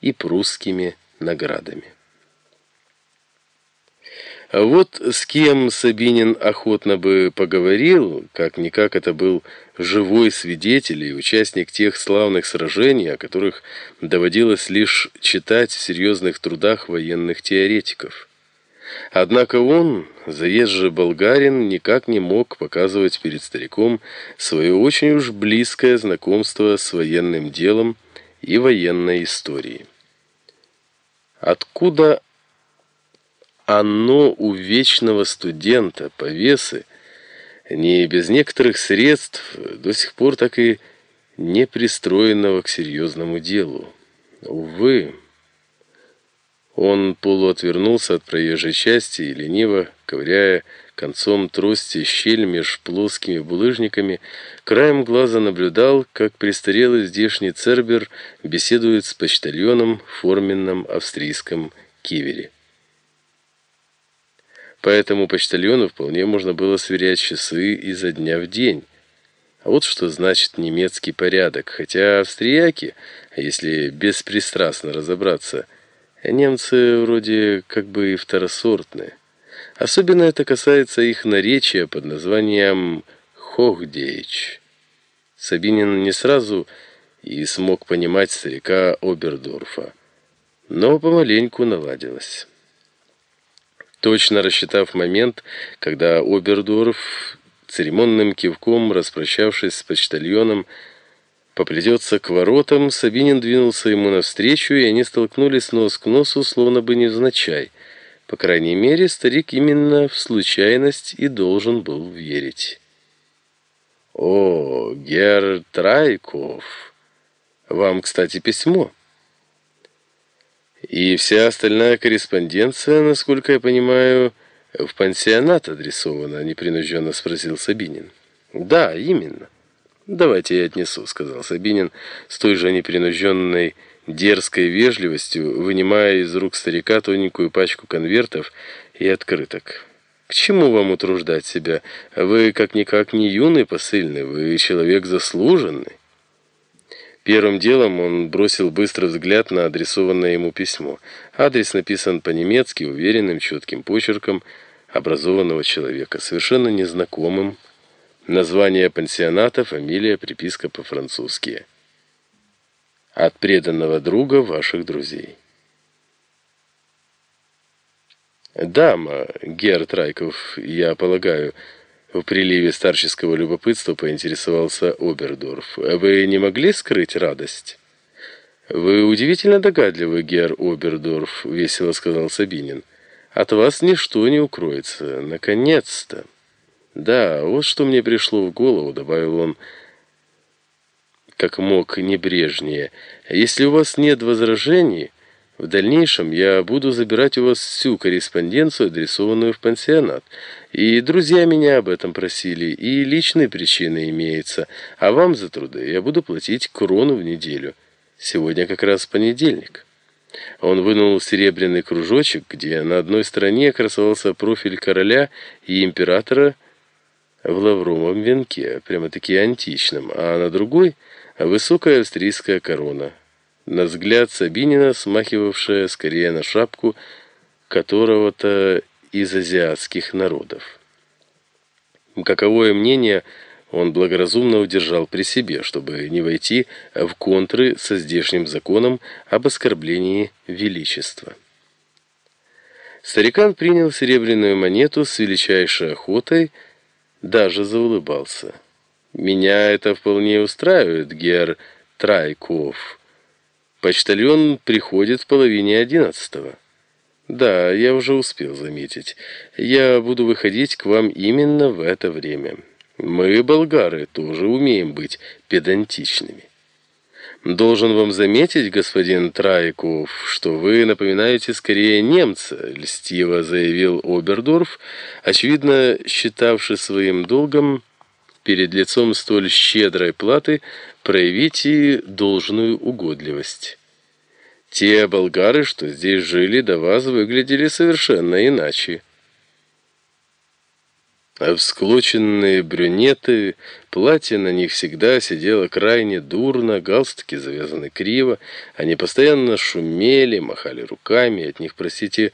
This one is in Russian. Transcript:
и прусскими наградами. Вот с кем Сабинин охотно бы поговорил, как-никак это был живой свидетель и участник тех славных сражений, о которых доводилось лишь читать в серьезных трудах военных теоретиков. Однако он, заезжий болгарин, никак не мог показывать перед стариком свое очень уж близкое знакомство с военным делом и военной историей. Откуда оно у вечного студента, повесы, не без некоторых средств, до сих пор так и не пристроенного к серьезному делу. Увы, он полуотвернулся от проезжей части и лениво, ковыряя концом трости щель меж плоскими булыжниками, краем глаза наблюдал, как престарелый здешний цербер беседует с почтальоном в форменном австрийском кивере. Поэтому почтальону вполне можно было сверять часы изо дня в день. А вот что значит немецкий порядок. Хотя австрияки, если беспристрастно разобраться, немцы вроде как бы и второсортные. Особенно это касается их наречия под названием «Хохдейч». Сабинин не сразу и смог понимать старика Обердорфа, но помаленьку наладилось. Точно рассчитав момент, когда Обердорф, церемонным кивком распрощавшись с почтальоном, поплетется к воротам, Сабинин двинулся ему навстречу, и они столкнулись нос к носу, словно бы невзначай. По крайней мере, старик именно в случайность и должен был верить. «О, Гер Трайков! Вам, кстати, письмо». И вся остальная корреспонденция, насколько я понимаю, в пансионат адресована, непринужденно спросил Сабинин. Да, именно. Давайте я отнесу, сказал Сабинин с той же непринужденной дерзкой вежливостью, вынимая из рук старика тоненькую пачку конвертов и открыток. К чему вам утруждать себя? Вы как-никак не юный посыльный, вы человек заслуженный. Первым делом он бросил быстрый взгляд на адресованное ему письмо. Адрес написан по-немецки, уверенным, четким почерком образованного человека, совершенно незнакомым. Название пансионата, фамилия, приписка по-французски. От преданного друга ваших друзей. «Дама, Герр Райков, я полагаю...» В приливе старческого любопытства поинтересовался Обердорф. «Вы не могли скрыть радость?» «Вы удивительно догадливый, Гер Обердорф», — весело сказал Сабинин. «От вас ничто не укроется. Наконец-то!» «Да, вот что мне пришло в голову», — добавил он, как мог небрежнее. «Если у вас нет возражений...» В дальнейшем я буду забирать у вас всю корреспонденцию, адресованную в пансионат. И друзья меня об этом просили, и личные причины имеются. А вам за труды я буду платить крону в неделю. Сегодня как раз понедельник». Он вынул серебряный кружочек, где на одной стороне красовался профиль короля и императора в лавровом венке, прямо-таки античном, а на другой — высокая австрийская корона — на взгляд Сабинина, смахивавшая скорее на шапку которого-то из азиатских народов. Каковое мнение он благоразумно удержал при себе, чтобы не войти в контры со здешним законом об оскорблении величества. Старикан принял серебряную монету с величайшей охотой, даже заулыбался. «Меня это вполне устраивает, гер Трайков». Почтальон приходит в половине одиннадцатого. Да, я уже успел заметить. Я буду выходить к вам именно в это время. Мы, болгары, тоже умеем быть педантичными. Должен вам заметить, господин Трайков, что вы напоминаете скорее немца, льстиво заявил Обердорф, очевидно считавший своим долгом перед лицом столь щедрой платы проявите должную угодливость. Те болгары, что здесь жили до вас, выглядели совершенно иначе. А всклоченные брюнеты, платье на них всегда сидело крайне дурно, галстуки завязаны криво, они постоянно шумели, махали руками, от них, простите,